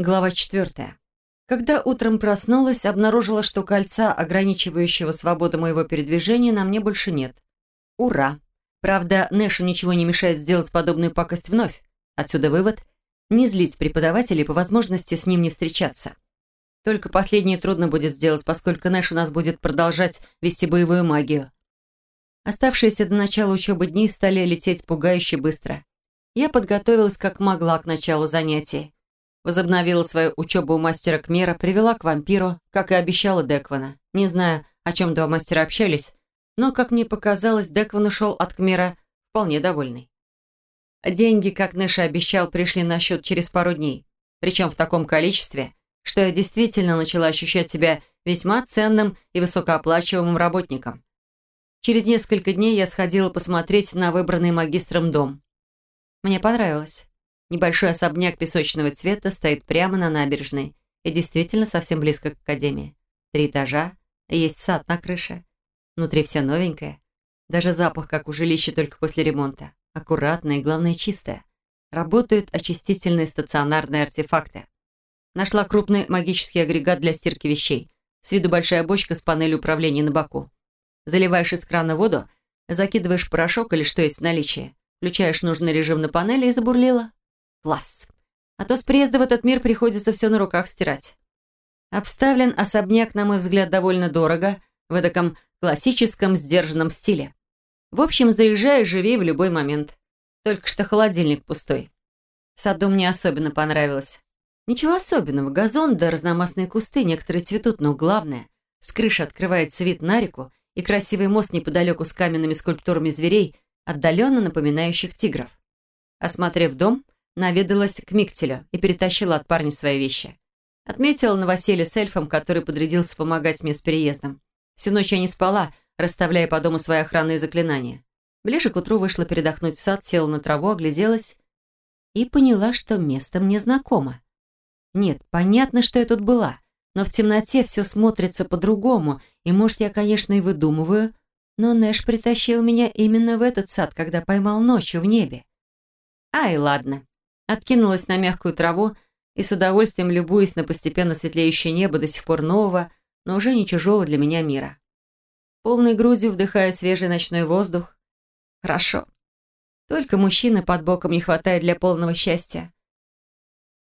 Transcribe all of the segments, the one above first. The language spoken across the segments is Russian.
Глава четвертая. Когда утром проснулась, обнаружила, что кольца, ограничивающего свободу моего передвижения, на мне больше нет. Ура! Правда, Нэшу ничего не мешает сделать подобную пакость вновь. Отсюда вывод – не злить преподавателей по возможности с ним не встречаться. Только последнее трудно будет сделать, поскольку Нэш у нас будет продолжать вести боевую магию. Оставшиеся до начала учебы дни стали лететь пугающе быстро. Я подготовилась как могла к началу занятий. Возобновила свою учебу у мастера Кмера, привела к вампиру, как и обещала Деквана. Не знаю, о чем два мастера общались, но, как мне показалось, Декван ушел от Кмера вполне довольный. Деньги, как Нэша обещал, пришли на счет через пару дней. Причем в таком количестве, что я действительно начала ощущать себя весьма ценным и высокооплачиваемым работником. Через несколько дней я сходила посмотреть на выбранный магистром дом. Мне понравилось. Небольшой особняк песочного цвета стоит прямо на набережной и действительно совсем близко к академии. Три этажа, есть сад на крыше. Внутри все новенькое. Даже запах, как у жилища, только после ремонта. Аккуратное и, главное, чистое. Работают очистительные стационарные артефакты. Нашла крупный магический агрегат для стирки вещей. С виду большая бочка с панелью управления на боку. Заливаешь из крана воду, закидываешь порошок или что есть в наличии, включаешь нужный режим на панели и забурлила. Класс. А то с приезда в этот мир приходится все на руках стирать. Обставлен особняк, на мой взгляд, довольно дорого, в таком классическом сдержанном стиле. В общем, заезжай и живи в любой момент. Только что холодильник пустой. Саду мне особенно понравилось. Ничего особенного, газон да разномастные кусты, некоторые цветут, но главное, с крыши открывается вид на реку и красивый мост неподалеку с каменными скульптурами зверей, отдаленно напоминающих тигров. Осмотрев дом, наведалась к Миктелю и перетащила от парня свои вещи. Отметила новоселье с эльфом, который подрядился помогать мне с переездом. Всю ночь я не спала, расставляя по дому свои охранные заклинания. Ближе к утру вышла передохнуть в сад, села на траву, огляделась и поняла, что место мне знакомо. Нет, понятно, что я тут была, но в темноте все смотрится по-другому, и, может, я, конечно, и выдумываю, но Нэш притащил меня именно в этот сад, когда поймал ночью в небе. Ай, ладно откинулась на мягкую траву и с удовольствием любуясь на постепенно светлеющее небо до сих пор нового, но уже не чужого для меня мира. Полной грудью вдыхая свежий ночной воздух. Хорошо. Только мужчины под боком не хватает для полного счастья.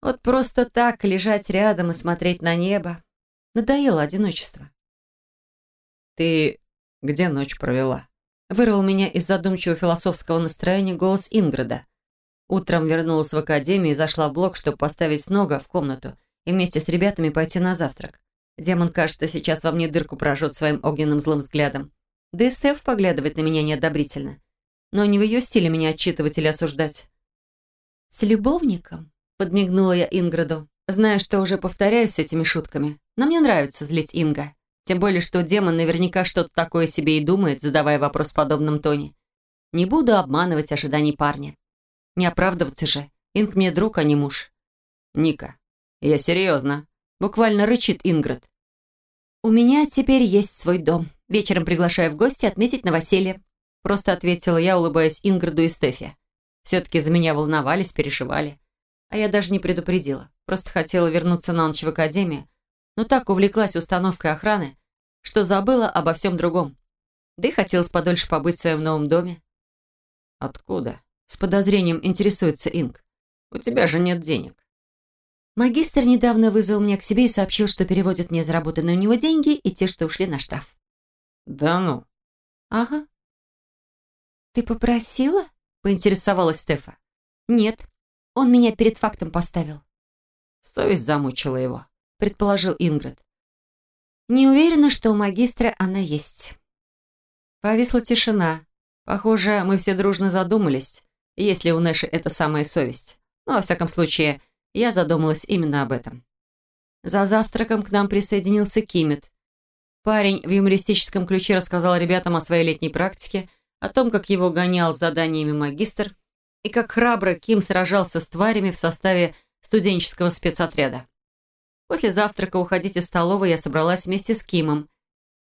Вот просто так лежать рядом и смотреть на небо. Надоело одиночество. «Ты где ночь провела?» Вырвал меня из задумчивого философского настроения голос Инграда. Утром вернулась в академию и зашла в блок, чтобы поставить снога в комнату и вместе с ребятами пойти на завтрак. Демон, кажется, сейчас во мне дырку прожжет своим огненным злым взглядом. Да и Стеф поглядывает на меня неодобрительно. Но не в ее стиле меня отчитывать или осуждать. «С любовником?» – подмигнула я Инграду, зная, что уже повторяюсь с этими шутками. Но мне нравится злить Инга. Тем более, что демон наверняка что-то такое себе и думает, задавая вопрос в подобном тоне. Не буду обманывать ожиданий парня. Не оправдываться же. Инг мне друг, а не муж. Ника, я серьезно. Буквально рычит Ингрид. У меня теперь есть свой дом. Вечером приглашаю в гости отметить новоселье. Просто ответила я, улыбаясь Инграду и Стефе. Все-таки за меня волновались, переживали. А я даже не предупредила. Просто хотела вернуться на ночь в академию. Но так увлеклась установкой охраны, что забыла обо всем другом. Да и хотелось подольше побыть в своем новом доме. «Откуда?» С подозрением интересуется Инг. «У тебя же нет денег». Магистр недавно вызвал меня к себе и сообщил, что переводит мне заработанные у него деньги и те, что ушли на штраф. «Да ну?» «Ага». «Ты попросила?» — поинтересовалась Стефа. «Нет, он меня перед фактом поставил». «Совесть замучила его», — предположил Ингрид. «Не уверена, что у магистра она есть». Повисла тишина. Похоже, мы все дружно задумались если у Нэши это самая совесть. Но, во всяком случае, я задумалась именно об этом. За завтраком к нам присоединился Кимет. Парень в юмористическом ключе рассказал ребятам о своей летней практике, о том, как его гонял с заданиями магистр, и как храбро Ким сражался с тварями в составе студенческого спецотряда. После завтрака уходить из столовой я собралась вместе с Кимом.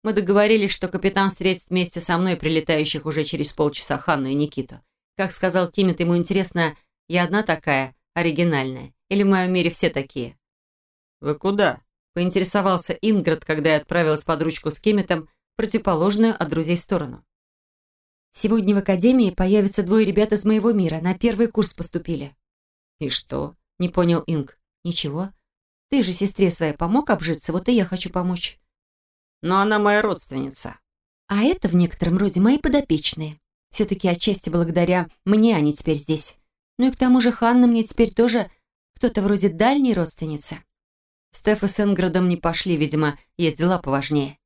Мы договорились, что капитан встретит вместе со мной прилетающих уже через полчаса Ханну и Никиту. Как сказал Кимит, ему интересно, я одна такая, оригинальная, или в моем мире все такие. «Вы куда?» – поинтересовался Инград, когда я отправилась под ручку с Кемметом в противоположную от друзей сторону. «Сегодня в академии появятся двое ребят из моего мира. На первый курс поступили». «И что?» – не понял Инг. «Ничего. Ты же сестре своей помог обжиться, вот и я хочу помочь». «Но она моя родственница». «А это в некотором роде мои подопечные. Все-таки отчасти благодаря мне они теперь здесь. Ну и к тому же Ханна мне теперь тоже кто-то вроде дальней родственницы». Стефа с Инградом не пошли, видимо, есть дела поважнее.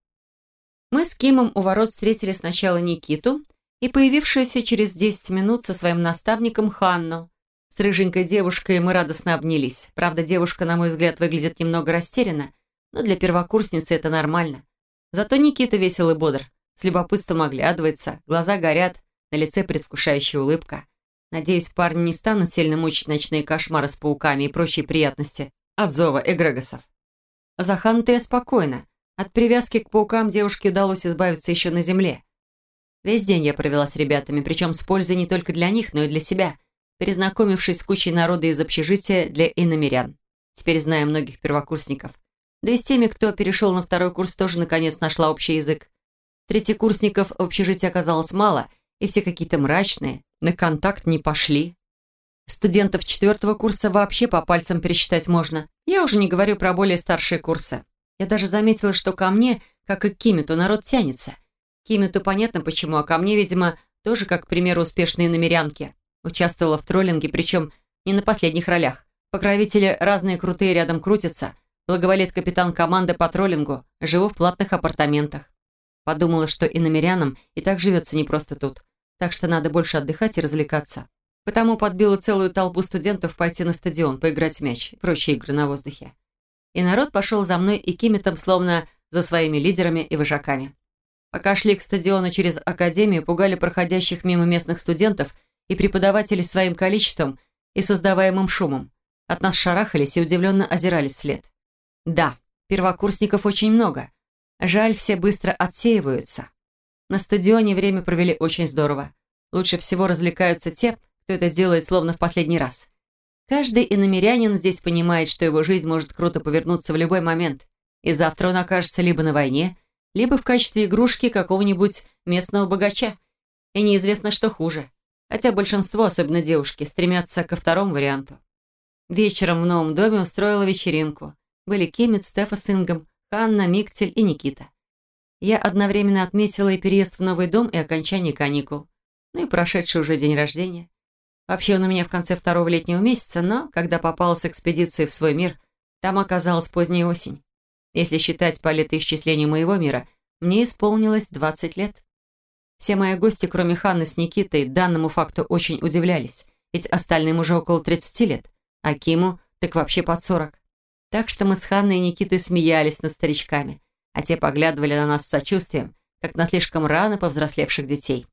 Мы с Кимом у ворот встретили сначала Никиту и появившуюся через 10 минут со своим наставником Ханну. С рыженькой девушкой мы радостно обнялись. Правда, девушка, на мой взгляд, выглядит немного растерянно, но для первокурсницы это нормально. Зато Никита весел и бодр, с любопытством оглядывается, глаза горят, на лице предвкушающая улыбка. Надеюсь, парни не станут сильно мучить ночные кошмары с пауками и прочие приятности от зова эгрегосов. За Хану-то я спокойна. От привязки к паукам девушке удалось избавиться еще на земле. Весь день я провела с ребятами, причем с пользой не только для них, но и для себя, перезнакомившись с кучей народа из общежития для иномерян. Теперь знаю многих первокурсников. Да и с теми, кто перешел на второй курс, тоже наконец нашла общий язык. Третьекурсников в общежитии оказалось мало, и все какие-то мрачные, на контакт не пошли. Студентов четвертого курса вообще по пальцам пересчитать можно. Я уже не говорю про более старшие курсы. Я даже заметила, что ко мне, как и к Кимиту, народ тянется. Кимиту понятно почему, а ко мне, видимо, тоже, как, к примеру, успешные намерянки. Участвовала в троллинге, причем не на последних ролях. Покровители разные крутые рядом крутятся. Благоволит капитан команды по троллингу. Живу в платных апартаментах. Подумала, что и намерянам и так живется не просто тут. Так что надо больше отдыхать и развлекаться. Потому подбила целую толпу студентов пойти на стадион, поиграть в мяч и прочие игры на воздухе и народ пошел за мной и Кимитом, словно за своими лидерами и вожаками. Пока шли к стадиону через академию, пугали проходящих мимо местных студентов и преподавателей своим количеством и создаваемым шумом. От нас шарахались и удивленно озирались след. Да, первокурсников очень много. Жаль, все быстро отсеиваются. На стадионе время провели очень здорово. Лучше всего развлекаются те, кто это делает словно в последний раз. Каждый иномерянин здесь понимает, что его жизнь может круто повернуться в любой момент, и завтра он окажется либо на войне, либо в качестве игрушки какого-нибудь местного богача. И неизвестно, что хуже. Хотя большинство, особенно девушки, стремятся ко второму варианту. Вечером в новом доме устроила вечеринку. Были Кемит, Стефа с Ингом, Ханна, Миктель и Никита. Я одновременно отметила и переезд в новый дом, и окончание каникул. Ну и прошедший уже день рождения. Вообще он у меня в конце второго летнего месяца, но, когда попала с экспедицией в свой мир, там оказалась поздняя осень. Если считать по летоисчислению моего мира, мне исполнилось 20 лет. Все мои гости, кроме Ханны с Никитой, данному факту очень удивлялись, ведь остальным уже около 30 лет, а Киму так вообще под 40. Так что мы с Ханной и Никитой смеялись над старичками, а те поглядывали на нас с сочувствием, как на слишком рано повзрослевших детей.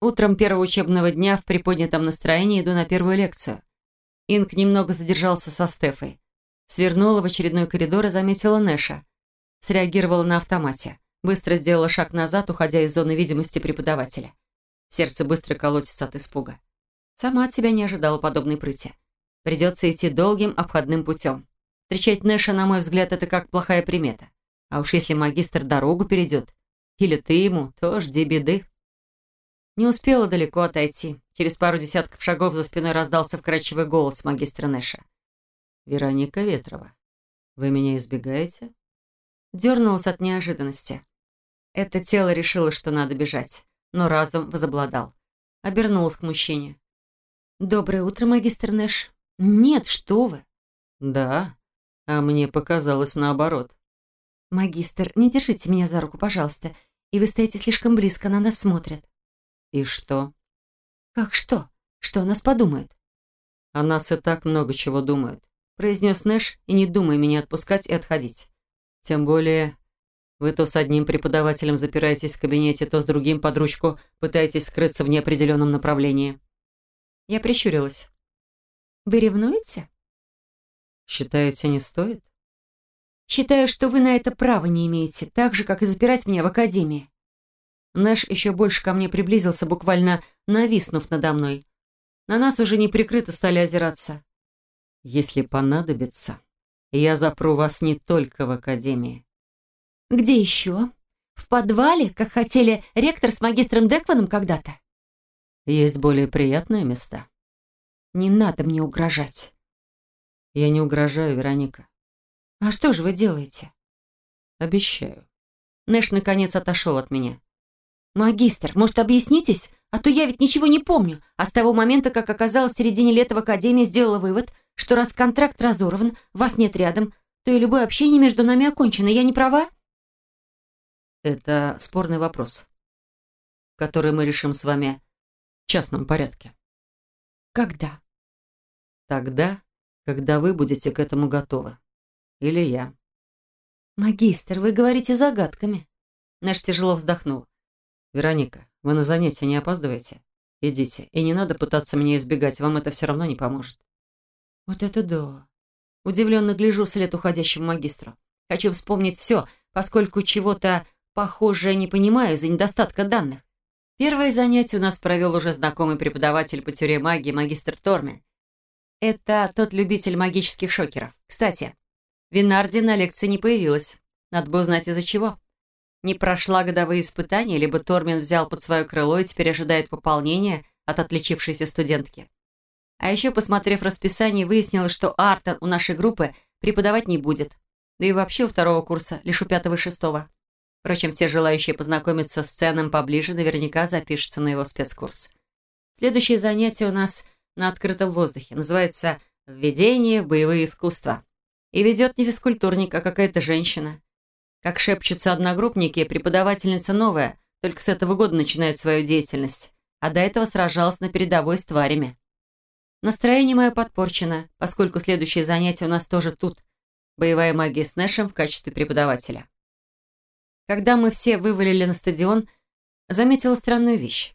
Утром первого учебного дня в приподнятом настроении иду на первую лекцию. Инк немного задержался со Стефой. Свернула в очередной коридор и заметила Нэша. Среагировала на автомате. Быстро сделала шаг назад, уходя из зоны видимости преподавателя. Сердце быстро колотится от испуга. Сама от себя не ожидала подобной прыти. Придется идти долгим обходным путем. Встречать Нэша, на мой взгляд, это как плохая примета. А уж если магистр дорогу перейдет, или ты ему, то жди беды. Не успела далеко отойти. Через пару десятков шагов за спиной раздался вкрадчивый голос магистра Нэша. «Вероника Ветрова, вы меня избегаете?» Дернулась от неожиданности. Это тело решило, что надо бежать, но разум возобладал. Обернулась к мужчине. «Доброе утро, магистр Нэш». «Нет, что вы!» «Да, а мне показалось наоборот». «Магистр, не держите меня за руку, пожалуйста. И вы стоите слишком близко, на нас смотрят». «И что?» «Как что? Что о нас подумают?» «О нас и так много чего думают», — произнес Нэш, и не думай меня отпускать и отходить. «Тем более, вы то с одним преподавателем запираетесь в кабинете, то с другим под ручку пытаетесь скрыться в неопределенном направлении». Я прищурилась. «Вы ревнуете?» «Считаете, не стоит?» «Считаю, что вы на это права не имеете, так же, как и запирать меня в академии». Нэш еще больше ко мне приблизился, буквально нависнув надо мной. На нас уже неприкрыто стали озираться. «Если понадобится, я запру вас не только в академии. Где еще? В подвале, как хотели ректор с магистром Декваном когда-то? Есть более приятные места. Не надо мне угрожать. Я не угрожаю, Вероника. А что же вы делаете? Обещаю. Нэш наконец отошел от меня. «Магистр, может, объяснитесь? А то я ведь ничего не помню. А с того момента, как оказалась в середине лета в Академии, сделала вывод, что раз контракт разорван, вас нет рядом, то и любое общение между нами окончено. Я не права?» Это спорный вопрос, который мы решим с вами в частном порядке. Когда? Тогда, когда вы будете к этому готовы. Или я. Магистр, вы говорите загадками. Наш тяжело вздохнул. «Вероника, вы на занятия не опаздываете? Идите, и не надо пытаться меня избегать, вам это все равно не поможет». «Вот это да!» Удивленно гляжу вслед уходящему магистру. Хочу вспомнить все, поскольку чего-то похожее не понимаю из-за недостатка данных. Первое занятие у нас провел уже знакомый преподаватель по теории магии, магистр Тормен. Это тот любитель магических шокеров. Кстати, Винарди на лекции не появилась. Надо бы узнать, из-за чего не прошла годовые испытания, либо Тормен взял под свое крыло и теперь ожидает пополнения от отличившейся студентки. А еще, посмотрев расписание, выяснилось, что Артон у нашей группы преподавать не будет. Да и вообще у второго курса, лишь у пятого и шестого. Впрочем, все желающие познакомиться с ценом поближе наверняка запишутся на его спецкурс. Следующее занятие у нас на открытом воздухе. Называется «Введение в боевые искусства». И ведет не физкультурник, а какая-то женщина. Как шепчутся одногруппники, преподавательница новая, только с этого года начинает свою деятельность, а до этого сражалась на передовой с тварями. Настроение мое подпорчено, поскольку следующее занятие у нас тоже тут. Боевая магия с Нэшем в качестве преподавателя. Когда мы все вывалили на стадион, заметила странную вещь.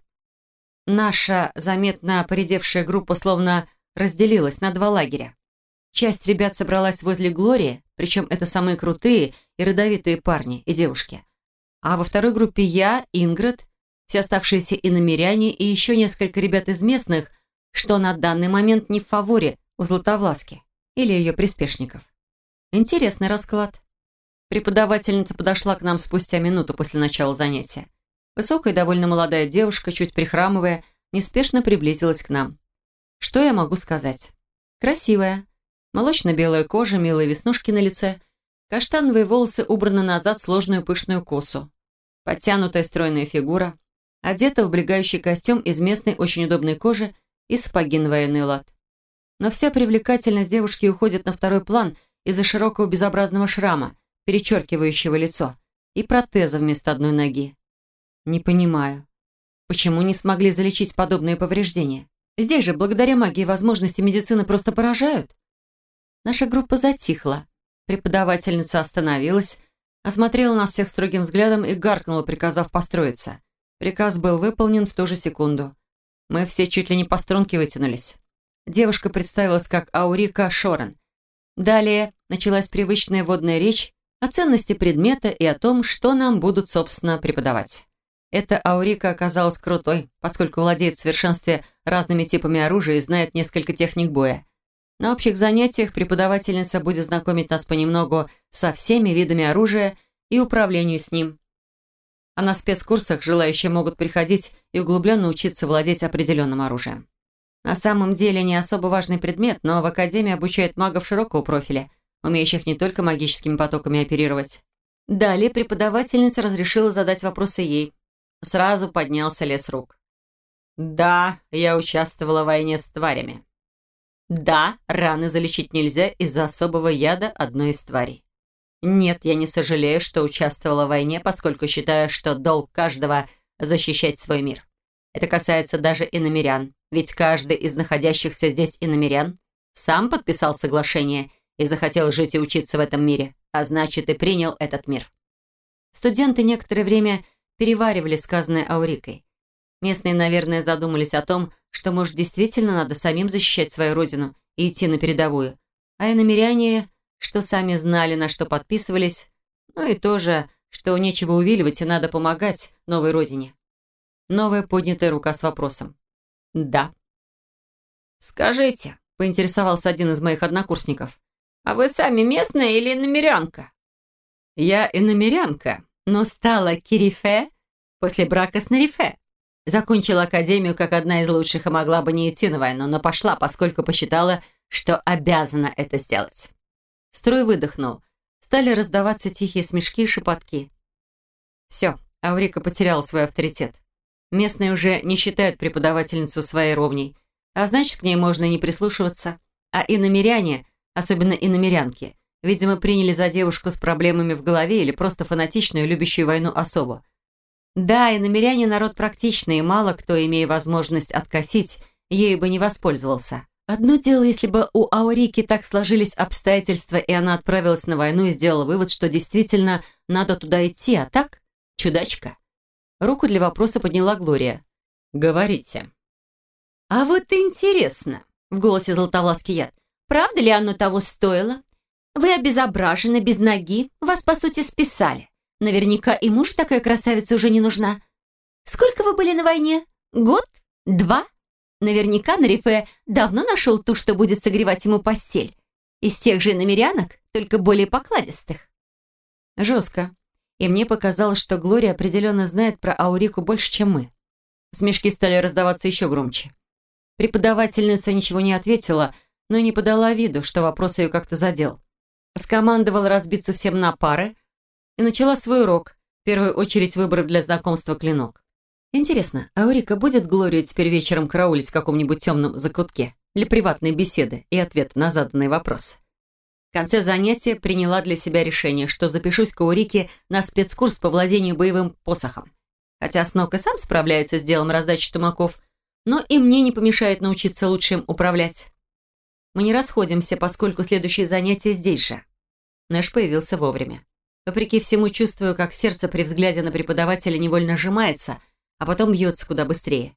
Наша заметно поредевшая группа словно разделилась на два лагеря. Часть ребят собралась возле Глории, причем это самые крутые и родовитые парни и девушки. А во второй группе я, Ингрид, все оставшиеся иномеряне и еще несколько ребят из местных, что на данный момент не в фаворе у Златовласки или ее приспешников. Интересный расклад. Преподавательница подошла к нам спустя минуту после начала занятия. Высокая, довольно молодая девушка, чуть прихрамывая, неспешно приблизилась к нам. Что я могу сказать? Красивая, Молочно-белая кожа, милые веснушки на лице. Каштановые волосы убраны назад в сложную пышную косу. Подтянутая стройная фигура. Одета в облегающий костюм из местной очень удобной кожи и сапоги на военный лад. Но вся привлекательность девушки уходит на второй план из-за широкого безобразного шрама, перечеркивающего лицо, и протеза вместо одной ноги. Не понимаю, почему не смогли залечить подобные повреждения? Здесь же, благодаря магии, возможности медицины просто поражают. Наша группа затихла. Преподавательница остановилась, осмотрела нас всех строгим взглядом и гаркнула, приказав построиться. Приказ был выполнен в ту же секунду. Мы все чуть ли не по струнке вытянулись. Девушка представилась как Аурика Шорен. Далее началась привычная водная речь о ценности предмета и о том, что нам будут, собственно, преподавать. Эта Аурика оказалась крутой, поскольку владеет в совершенстве разными типами оружия и знает несколько техник боя. На общих занятиях преподавательница будет знакомить нас понемногу со всеми видами оружия и управлению с ним. А на спецкурсах желающие могут приходить и углубленно учиться владеть определенным оружием. На самом деле не особо важный предмет, но в Академии обучают магов широкого профиля, умеющих не только магическими потоками оперировать. Далее преподавательница разрешила задать вопросы ей. Сразу поднялся лес рук. «Да, я участвовала в войне с тварями. Да, раны залечить нельзя из-за особого яда одной из тварей. Нет, я не сожалею, что участвовала в войне, поскольку считаю, что долг каждого – защищать свой мир. Это касается даже иномерян, ведь каждый из находящихся здесь иномерян сам подписал соглашение и захотел жить и учиться в этом мире, а значит и принял этот мир. Студенты некоторое время переваривали сказанное Аурикой. Местные, наверное, задумались о том, что, может, действительно надо самим защищать свою родину и идти на передовую. А и намеряне, что сами знали, на что подписывались, ну и тоже, что нечего увиливать и надо помогать новой родине. Новая поднятая рука с вопросом. «Да». «Скажите», — поинтересовался один из моих однокурсников, «А вы сами местная или намерянка?» «Я и намерянка, но стала кирифе после брака с нарифе. Закончила академию как одна из лучших и могла бы не идти на войну, но пошла, поскольку посчитала, что обязана это сделать». Строй выдохнул. Стали раздаваться тихие смешки и шепотки. Все, Аурика потеряла свой авторитет. Местные уже не считают преподавательницу своей ровней, а значит, к ней можно не прислушиваться. А иномеряне, особенно иномерянки, видимо, приняли за девушку с проблемами в голове или просто фанатичную, любящую войну особу. Да, иномеряне народ практичный, и мало кто, имея возможность откосить, ею бы не воспользовался. Одно дело, если бы у Аурики так сложились обстоятельства, и она отправилась на войну и сделала вывод, что действительно надо туда идти, а так – чудачка. Руку для вопроса подняла Глория. «Говорите». «А вот интересно», — в голосе Золотовласки яд, «правда ли оно того стоило? Вы обезображены, без ноги, вас, по сути, списали. Наверняка и муж такая красавица уже не нужна. Сколько вы были на войне? Год? Два? Наверняка Нарифе давно нашел ту, что будет согревать ему постель. Из тех же намерянок, только более покладистых». «Жестко», и мне показалось, что Глория определенно знает про Аурику больше, чем мы. Смешки стали раздаваться еще громче. Преподавательница ничего не ответила, но не подала виду, что вопрос ее как-то задел. Скомандовала разбиться всем на пары и начала свой урок, в первую очередь выбрав для знакомства клинок. Интересно, Аурика будет Глорию теперь вечером караулить в каком-нибудь темном закутке для приватной беседы и ответа на заданный вопрос? В конце занятия приняла для себя решение, что запишусь к Аурике на спецкурс по владению боевым посохом. Хотя Снок и сам справляется с делом раздачи тумаков, но и мне не помешает научиться лучше им управлять. Мы не расходимся, поскольку следующее занятие здесь же. Нэш появился вовремя. Вопреки всему чувствую, как сердце при взгляде на преподавателя невольно сжимается, а потом бьется куда быстрее.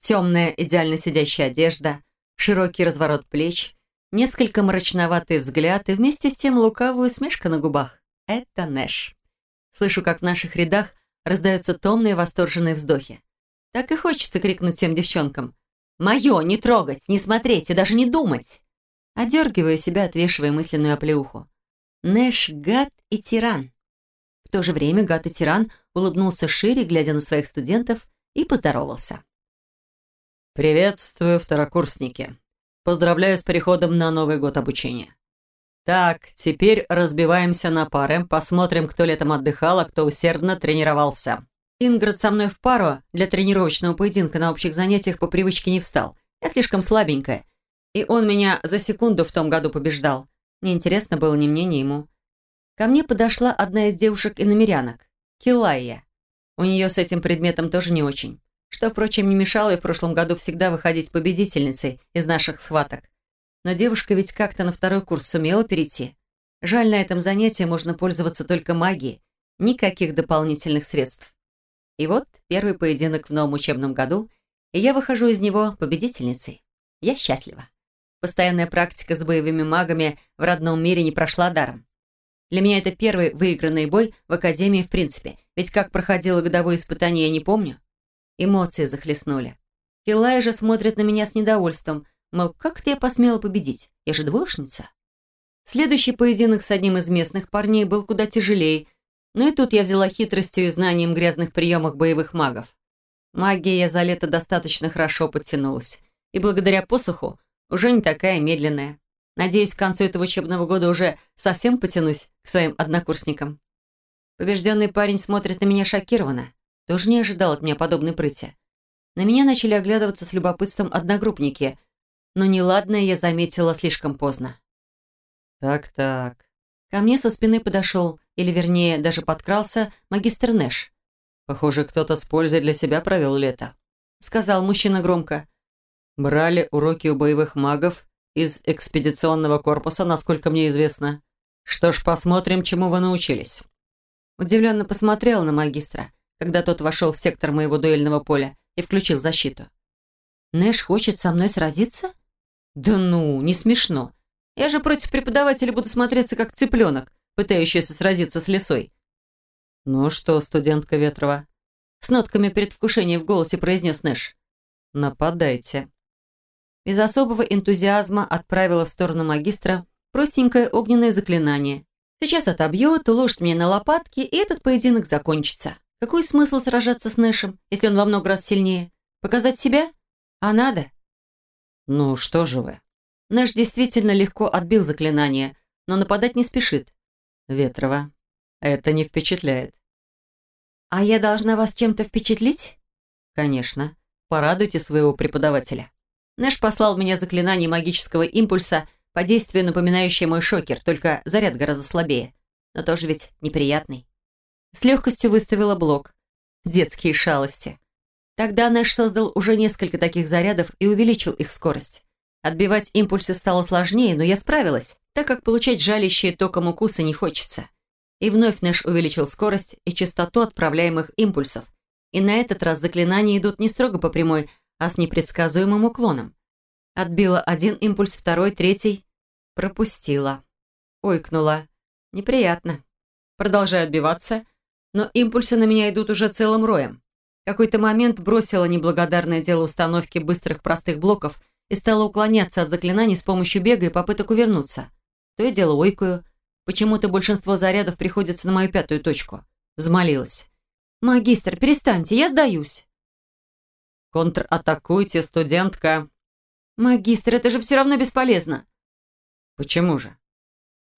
Темная, идеально сидящая одежда, широкий разворот плеч, Несколько мрачноватый взгляд и вместе с тем лукавую смешка на губах. Это Нэш. Слышу, как в наших рядах раздаются томные восторженные вздохи. Так и хочется крикнуть всем девчонкам. «Мое! Не трогать! Не смотреть и даже не думать!» Одергиваю себя, отвешивая мысленную оплеуху. Нэш — гад и тиран. В то же время гад и тиран улыбнулся шире, глядя на своих студентов, и поздоровался. «Приветствую, второкурсники!» Поздравляю с переходом на Новый год обучения. Так, теперь разбиваемся на пары, посмотрим, кто летом отдыхал, а кто усердно тренировался. Ингрид со мной в пару для тренировочного поединка на общих занятиях по привычке не встал. Я слишком слабенькая. И он меня за секунду в том году побеждал. Неинтересно было ни мне, ни ему. Ко мне подошла одна из девушек-иномерянок, Килайя. У нее с этим предметом тоже не очень что, впрочем, не мешало и в прошлом году всегда выходить победительницей из наших схваток. Но девушка ведь как-то на второй курс сумела перейти. Жаль, на этом занятии можно пользоваться только магией, никаких дополнительных средств. И вот первый поединок в новом учебном году, и я выхожу из него победительницей. Я счастлива. Постоянная практика с боевыми магами в родном мире не прошла даром. Для меня это первый выигранный бой в Академии в принципе, ведь как проходило годовое испытание, я не помню. Эмоции захлестнули. Килай же смотрит на меня с недовольством. Мол, как-то я посмела победить? Я же двоечница. Следующий поединок с одним из местных парней был куда тяжелее, но и тут я взяла хитростью и знанием грязных приемах боевых магов. Магия я за лето достаточно хорошо подтянулась, и благодаря посоху уже не такая медленная. Надеюсь, к концу этого учебного года уже совсем потянусь к своим однокурсникам. Побежденный парень смотрит на меня шокированно. Тоже не ожидал от меня подобной прыти. На меня начали оглядываться с любопытством одногруппники, но неладное я заметила слишком поздно. «Так-так». Ко мне со спины подошел, или вернее, даже подкрался, магистр Нэш. «Похоже, кто-то с пользой для себя провел лето», — сказал мужчина громко. «Брали уроки у боевых магов из экспедиционного корпуса, насколько мне известно. Что ж, посмотрим, чему вы научились». Удивленно посмотрела на магистра когда тот вошел в сектор моего дуэльного поля и включил защиту. «Нэш хочет со мной сразиться?» «Да ну, не смешно. Я же против преподавателя буду смотреться как цыпленок, пытающийся сразиться с лисой». «Ну что, студентка Ветрова?» С нотками предвкушения в голосе произнес Нэш. «Нападайте». Без особого энтузиазма отправила в сторону магистра Простенькое огненное заклинание. Сейчас отобьет, уложит меня на лопатки, и этот поединок закончится. Какой смысл сражаться с Нэшем, если он во много раз сильнее? Показать себя? А надо? Ну, что же вы? Нэш действительно легко отбил заклинание, но нападать не спешит. Ветрова, это не впечатляет. А я должна вас чем-то впечатлить? Конечно. Порадуйте своего преподавателя. Нэш послал меня заклинание магического импульса по действию напоминающее мой шокер, только заряд гораздо слабее. Но тоже ведь неприятный. С легкостью выставила блок. Детские шалости. Тогда Нэш создал уже несколько таких зарядов и увеличил их скорость. Отбивать импульсы стало сложнее, но я справилась, так как получать жалящие током укусы не хочется. И вновь Нэш увеличил скорость и частоту отправляемых импульсов. И на этот раз заклинания идут не строго по прямой, а с непредсказуемым уклоном. Отбила один импульс, второй, третий. Пропустила. Ойкнула. Неприятно. Продолжаю отбиваться, но импульсы на меня идут уже целым роем. В какой-то момент бросила неблагодарное дело установки быстрых простых блоков и стала уклоняться от заклинаний с помощью бега и попыток увернуться. То и дело ойкую. Почему-то большинство зарядов приходится на мою пятую точку. Взмолилась. «Магистр, перестаньте, я сдаюсь». «Контратакуйте, студентка!» «Магистр, это же все равно бесполезно!» «Почему же?»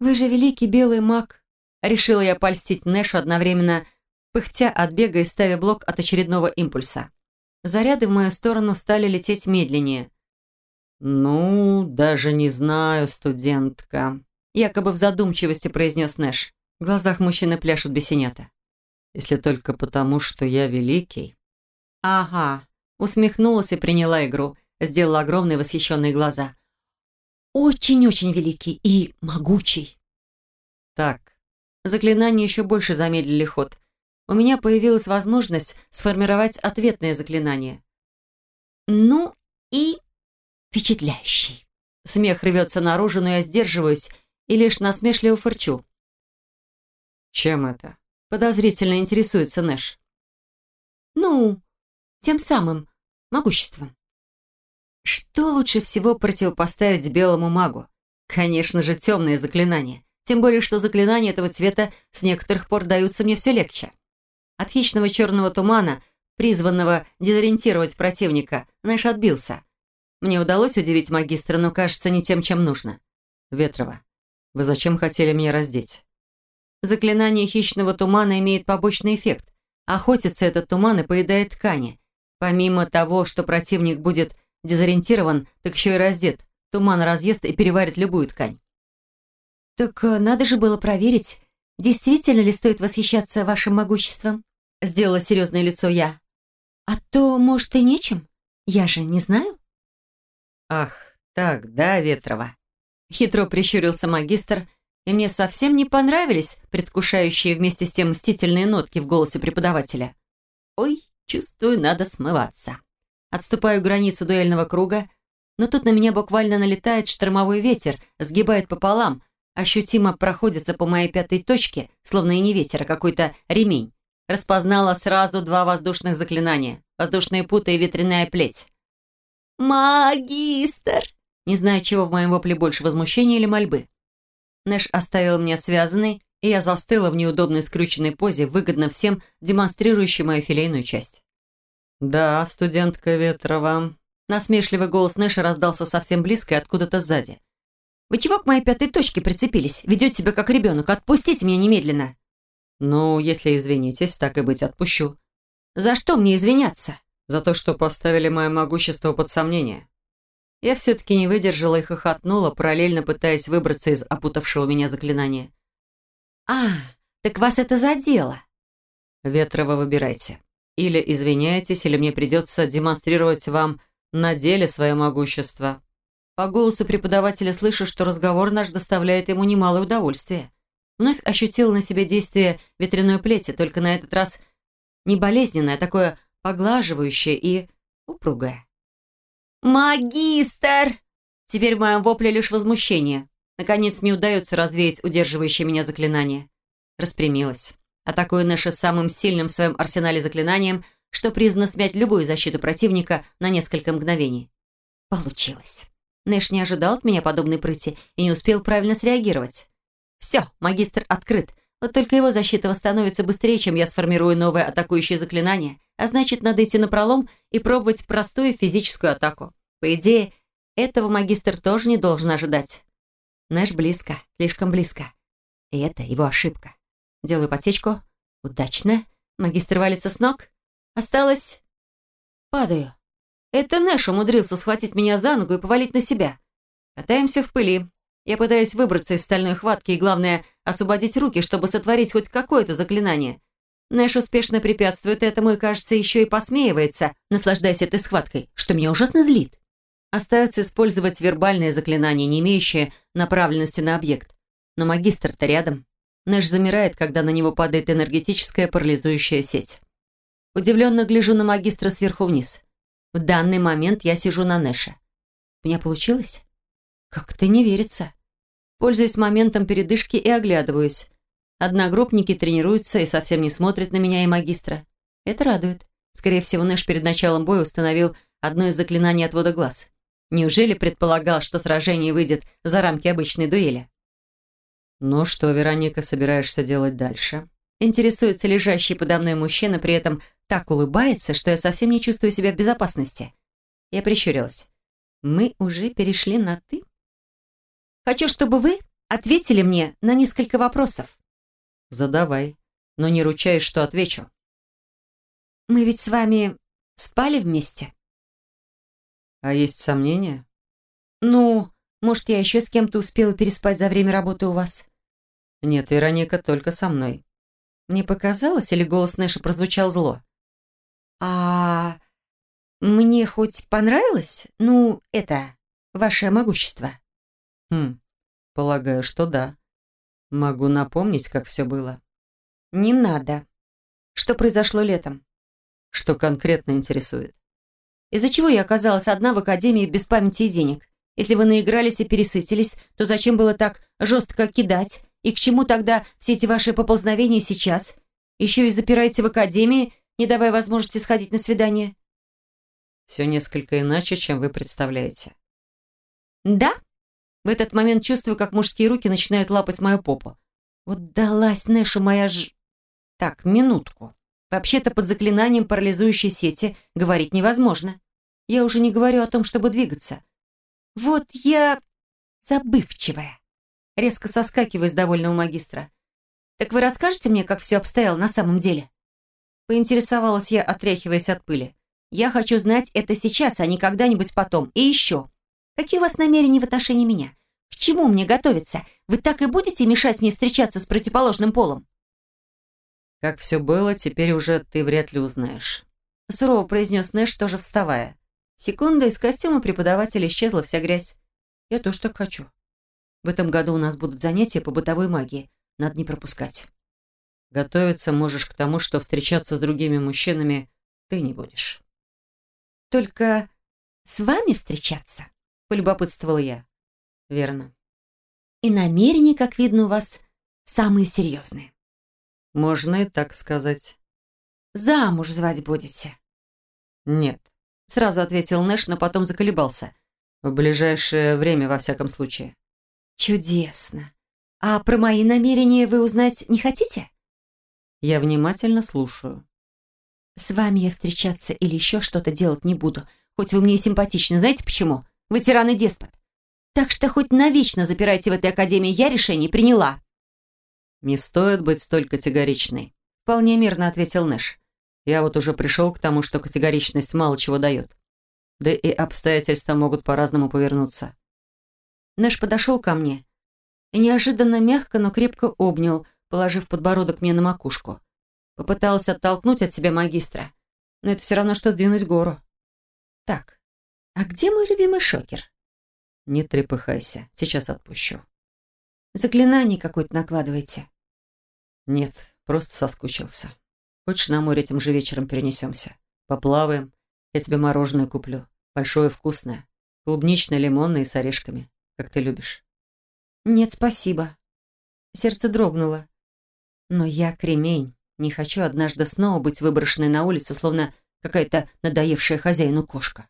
«Вы же великий белый маг!» Решила я польстить Нэшу одновременно, пыхтя от бега и ставя блок от очередного импульса. Заряды в мою сторону стали лететь медленнее. «Ну, даже не знаю, студентка», якобы в задумчивости произнес Нэш. В глазах мужчины пляшут бесенята. «Если только потому, что я великий». «Ага», Усмехнулась и приняла игру. Сделала огромные восхищенные глаза. «Очень-очень великий и могучий». Так, заклинания еще больше замедлили ход. У меня появилась возможность сформировать ответное заклинание. Ну и впечатляющий. Смех рвется наружу, но я сдерживаюсь и лишь насмешливо фырчу. «Чем это?» Подозрительно интересуется Нэш. «Ну, тем самым могуществом. Что лучше всего противопоставить белому магу? Конечно же, темные заклинания. Тем более, что заклинания этого цвета с некоторых пор даются мне все легче. От хищного черного тумана, призванного дезориентировать противника, Нэш отбился. Мне удалось удивить магистра, но, кажется, не тем, чем нужно. Ветрова, вы зачем хотели меня раздеть? Заклинание хищного тумана имеет побочный эффект. Охотится этот туман и поедает ткани. Помимо того, что противник будет дезориентирован, так еще и раздет. Туман разъест и переварит любую ткань. «Так э, надо же было проверить, действительно ли стоит восхищаться вашим могуществом?» Сделала серьезное лицо я. «А то, может, и нечем? Я же не знаю». «Ах, так, да, Ветрова?» Хитро прищурился магистр, и мне совсем не понравились предвкушающие вместе с тем мстительные нотки в голосе преподавателя. «Ой, Чувствую, надо смываться. Отступаю границу дуэльного круга, но тут на меня буквально налетает штормовой ветер, сгибает пополам, ощутимо проходится по моей пятой точке, словно и не ветер, а какой-то ремень. Распознала сразу два воздушных заклинания. Воздушные путы и ветряная плеть. «Магистр!» Не знаю, чего в моем вопле больше, возмущения или мольбы. Нэш оставил меня связанной, и я застыла в неудобной скрюченной позе, выгодно всем, демонстрирующей мою филейную часть. «Да, студентка Ветрова». Насмешливый голос Нэша раздался совсем близко и откуда-то сзади. «Вы чего к моей пятой точке прицепились? Ведете себя как ребенок. Отпустите меня немедленно!» «Ну, если извинитесь, так и быть, отпущу». «За что мне извиняться?» «За то, что поставили мое могущество под сомнение». Я все-таки не выдержала и хохотнула, параллельно пытаясь выбраться из опутавшего меня заклинания. «А, так вас это задело!» «Ветрова, выбирайте. Или извиняйтесь, или мне придется демонстрировать вам на деле свое могущество». По голосу преподавателя слышу, что разговор наш доставляет ему немалое удовольствие. Вновь ощутила на себе действие ветряной плети, только на этот раз не болезненное, а такое поглаживающее и упругое. «Магистр!» Теперь в моем вопле лишь возмущение. Наконец, мне удается развеять удерживающее меня заклинание. Распрямилась. Атакую Нэша самым сильным в своем арсенале заклинанием, что призвано смять любую защиту противника на несколько мгновений. Получилось. Нэш не ожидал от меня подобной прыти и не успел правильно среагировать. Все, магистр открыт. Вот только его защита восстановится быстрее, чем я сформирую новое атакующее заклинание, а значит, надо идти на пролом и пробовать простую физическую атаку. По идее, этого магистр тоже не должен ожидать. Нэш близко, слишком близко. И это его ошибка. Делаю подсечку. Удачно. Магистр валится с ног. Осталось... Падаю. Это Нэш умудрился схватить меня за ногу и повалить на себя. Катаемся в пыли. Я пытаюсь выбраться из стальной хватки и, главное, освободить руки, чтобы сотворить хоть какое-то заклинание. Нэш успешно препятствует этому и, кажется, еще и посмеивается, наслаждаясь этой схваткой, что меня ужасно злит. Остается использовать вербальные заклинания, не имеющие направленности на объект. Но магистр-то рядом. Нэш замирает, когда на него падает энергетическая парализующая сеть. Удивленно гляжу на магистра сверху вниз. В данный момент я сижу на Нэше. У меня получилось? Как-то не верится. Пользуюсь моментом передышки и оглядываюсь. Одногруппники тренируются и совсем не смотрят на меня и магистра. Это радует. Скорее всего, Нэш перед началом боя установил одно из заклинаний отвода глаз. Неужели предполагал, что сражение выйдет за рамки обычной дуэли? «Ну что, Вероника, собираешься делать дальше?» Интересуется лежащий подо мной мужчина, при этом так улыбается, что я совсем не чувствую себя в безопасности. Я прищурилась. «Мы уже перешли на «ты»?» «Хочу, чтобы вы ответили мне на несколько вопросов». «Задавай, но не ручаюсь, что отвечу». «Мы ведь с вами спали вместе?» «А есть сомнения?» «Ну, может, я еще с кем-то успела переспать за время работы у вас?» «Нет, Вероника, только со мной». Мне показалось, или голос Нэша прозвучал зло? «А мне хоть понравилось? Ну, это, ваше могущество?» «Хм, полагаю, что да. Могу напомнить, как все было». «Не надо. Что произошло летом?» «Что конкретно интересует?» Из-за чего я оказалась одна в академии без памяти и денег? Если вы наигрались и пересытились, то зачем было так жестко кидать? И к чему тогда все эти ваши поползновения сейчас? Еще и запираете в академии, не давая возможности сходить на свидание? Все несколько иначе, чем вы представляете. Да? В этот момент чувствую, как мужские руки начинают лапать мою попу. Вот далась Нэшу моя ж... Так, минутку. Вообще-то под заклинанием парализующей сети говорить невозможно. Я уже не говорю о том, чтобы двигаться. Вот я забывчивая. Резко соскакиваю с довольного магистра. «Так вы расскажете мне, как все обстояло на самом деле?» Поинтересовалась я, отряхиваясь от пыли. «Я хочу знать это сейчас, а не когда-нибудь потом. И еще. Какие у вас намерения в отношении меня? К чему мне готовиться? Вы так и будете мешать мне встречаться с противоположным полом?» «Как все было, теперь уже ты вряд ли узнаешь», — сурово произнес Нэш, тоже вставая. Секунда, из костюма преподавателя исчезла вся грязь. Я тоже так хочу. В этом году у нас будут занятия по бытовой магии. Надо не пропускать. Готовиться можешь к тому, что встречаться с другими мужчинами ты не будешь. Только с вами встречаться? Полюбопытствовала я. Верно. И намерения, как видно, у вас самые серьезные. Можно и так сказать. Замуж звать будете? Нет. Сразу ответил Нэш, но потом заколебался. В ближайшее время, во всяком случае. Чудесно. А про мои намерения вы узнать не хотите? Я внимательно слушаю. С вами я встречаться или еще что-то делать не буду. Хоть вы мне и симпатичны. Знаете почему? Вы тиран и деспот. Так что хоть навечно запирайте в этой академии, я решение приняла. «Не стоит быть столь категоричной», — вполне мирно ответил Нэш. «Я вот уже пришел к тому, что категоричность мало чего дает. Да и обстоятельства могут по-разному повернуться». Нэш подошел ко мне и неожиданно мягко, но крепко обнял, положив подбородок мне на макушку. Попытался оттолкнуть от себя магистра, но это все равно, что сдвинуть гору. «Так, а где мой любимый шокер?» «Не трепыхайся, сейчас отпущу». «Заклинание какое-то накладываете?» «Нет, просто соскучился. Хочешь, на море этим же вечером перенесемся? Поплаваем. Я тебе мороженое куплю. Большое, вкусное. Клубничное, лимонное и с орешками. Как ты любишь». «Нет, спасибо». Сердце дрогнуло. «Но я кремень. Не хочу однажды снова быть выброшенной на улицу, словно какая-то надоевшая хозяину кошка».